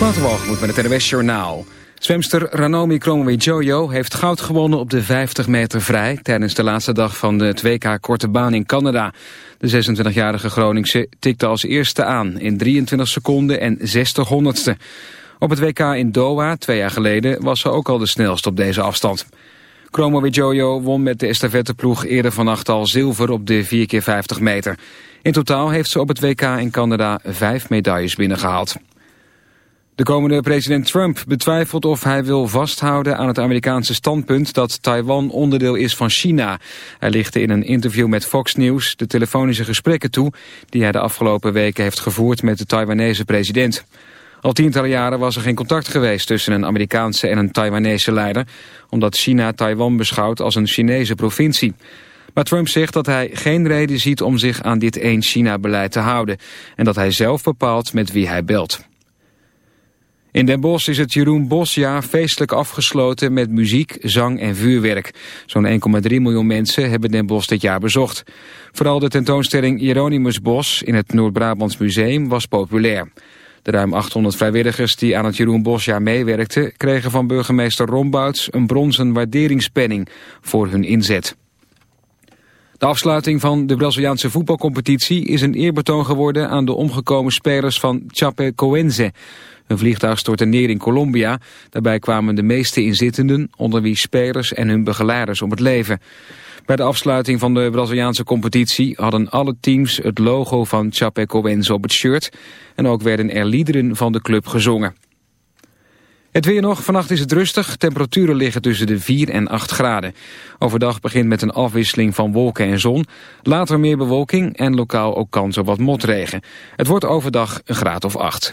moet met het NWS Journaal. Zwemster Ranomi Kromowidjojo heeft goud gewonnen op de 50 meter vrij... tijdens de laatste dag van de 2K Korte Baan in Canada. De 26-jarige Groningse tikte als eerste aan in 23 seconden en 60 honderdste. Op het WK in Doha, twee jaar geleden, was ze ook al de snelste op deze afstand. Kromowidjojo won met de estafetteploeg eerder vannacht al zilver op de 4x50 meter. In totaal heeft ze op het WK in Canada vijf medailles binnengehaald. De komende president Trump betwijfelt of hij wil vasthouden aan het Amerikaanse standpunt dat Taiwan onderdeel is van China. Hij lichtte in een interview met Fox News de telefonische gesprekken toe die hij de afgelopen weken heeft gevoerd met de Taiwanese president. Al tientallen jaren was er geen contact geweest tussen een Amerikaanse en een Taiwanese leider, omdat China Taiwan beschouwt als een Chinese provincie. Maar Trump zegt dat hij geen reden ziet om zich aan dit één China-beleid te houden en dat hij zelf bepaalt met wie hij belt. In Den Bosch is het Jeroen Bosjaar feestelijk afgesloten met muziek, zang en vuurwerk. Zo'n 1,3 miljoen mensen hebben Den Bosch dit jaar bezocht. Vooral de tentoonstelling Hieronymus Bos in het Noord-Brabants Museum was populair. De ruim 800 vrijwilligers die aan het Jeroen Bosjaar meewerkten... kregen van burgemeester Rombouts een bronzen waarderingspenning voor hun inzet. De afsluiting van de Braziliaanse voetbalcompetitie is een eerbetoon geworden aan de omgekomen spelers van Chapecoense. Een vliegtuig stortte neer in Colombia. Daarbij kwamen de meeste inzittenden, onder wie spelers en hun begeleiders om het leven. Bij de afsluiting van de Braziliaanse competitie hadden alle teams het logo van Chapecoense op het shirt. En ook werden er liederen van de club gezongen. Het weer nog. Vannacht is het rustig. Temperaturen liggen tussen de 4 en 8 graden. Overdag begint met een afwisseling van wolken en zon. Later meer bewolking en lokaal ook kans op wat motregen. Het wordt overdag een graad of 8.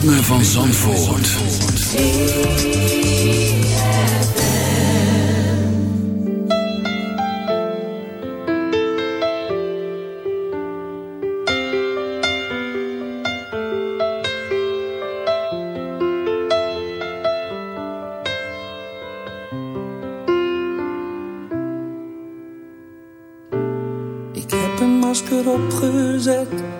ritme van Zandvoort. Ik heb een masker opgezet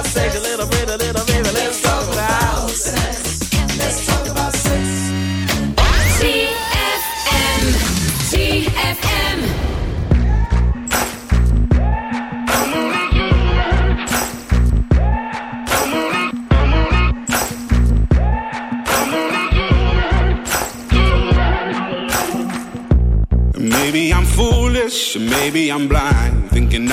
About sex. A little bit, a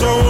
so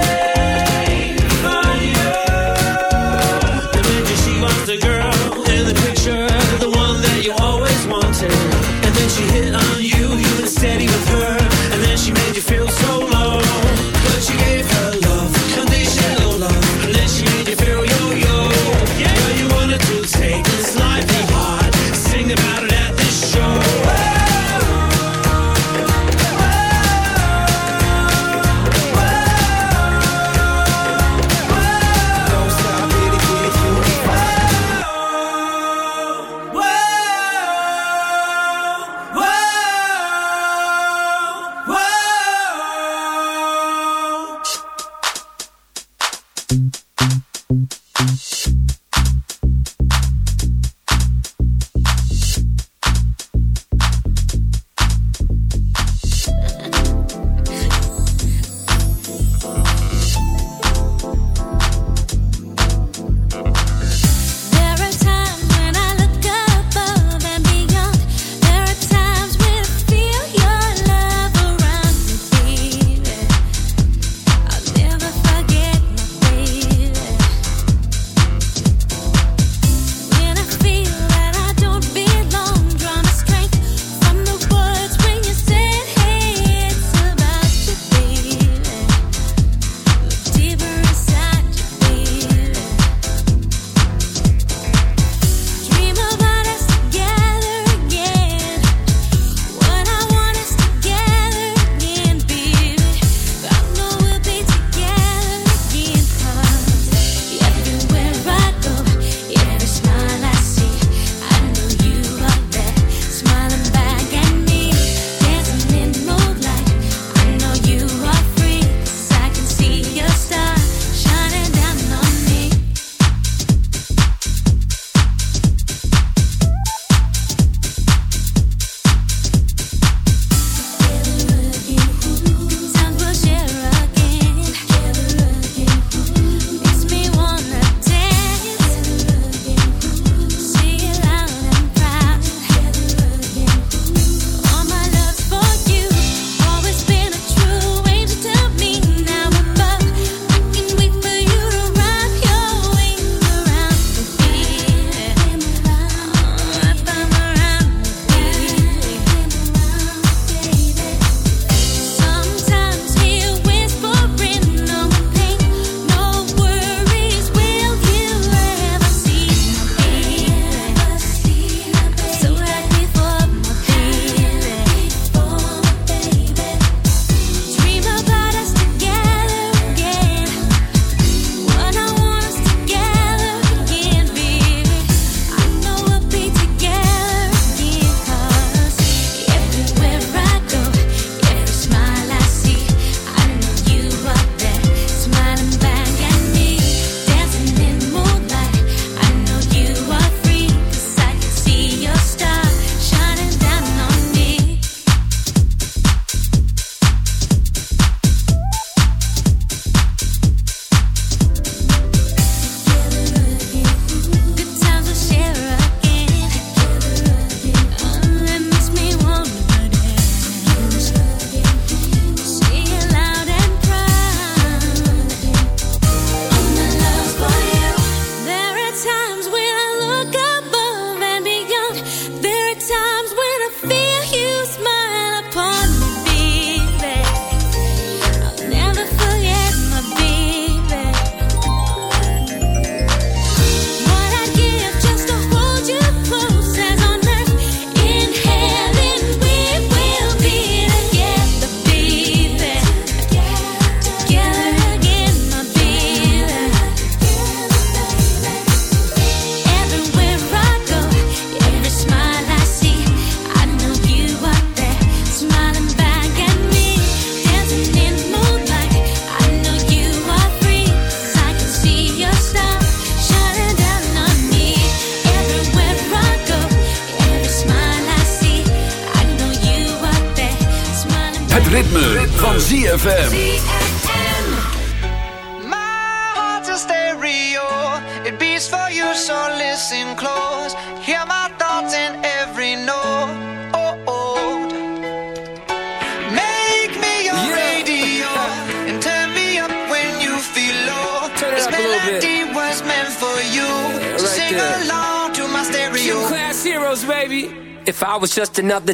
another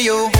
to